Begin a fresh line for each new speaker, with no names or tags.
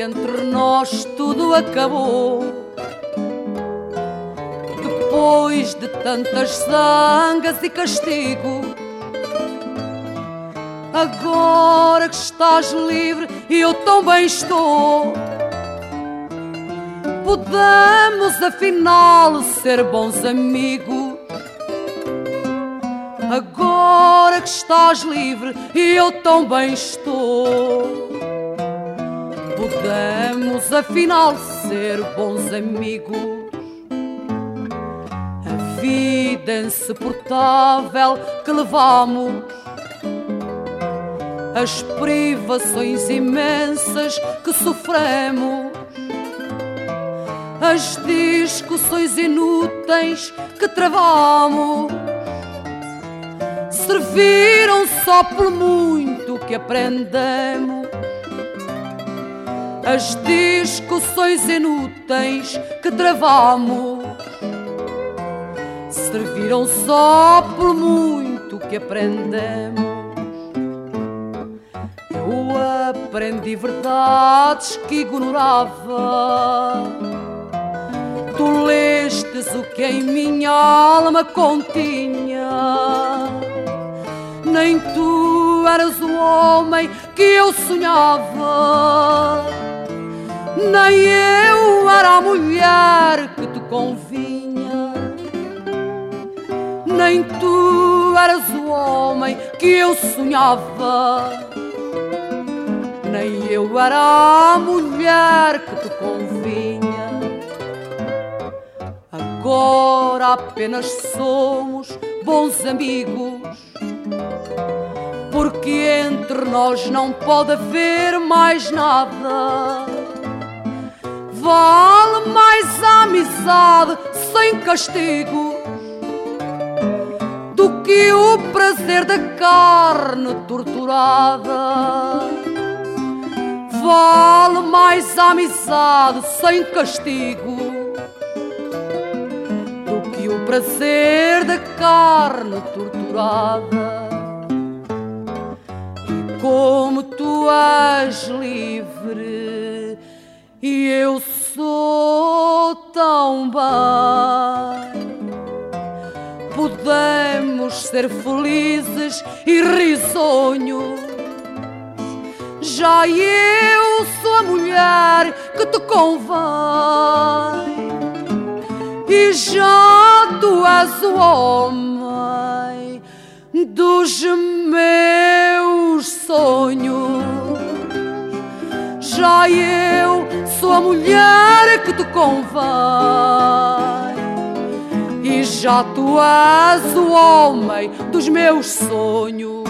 entre nós tudo acabou. Depois de tantas zangas e castigo, agora que estás livre e eu tão bem estou. Podemos afinal ser bons amigos. Agora que estás livre e eu tão bem estou. Afinal ser bons amigos. A vida insuportável que levamos, as privações imensas que sofremos, as discussões inúteis que travamos, serviram só por muito que aprendemos as discussões inúteis que travamos serviram só por muito que aprendemos. Eu aprendi verdades que ignorava. Tu lestes o que em minha alma continha. Nem tu eras o homem que eu sonhava nem eu era a mulher que te convinha, nem tu eras o homem que eu sonhava, nem eu era a mulher que te convinha. Agora apenas somos bons amigos. Porque entre nós não pode haver mais nada Vale mais a amizade sem castigo do que o prazer da carne torturada. Vale mais a amizade sem castigo do que o prazer da carne torturada. E como tu és livre e eu sou tão bem. Podemos ser felizes e risonhos. Já eu sou a mulher que te convém. E já tu és o homem Já eu sou a mulher que te convém. E já tu és o homem dos meus sonhos.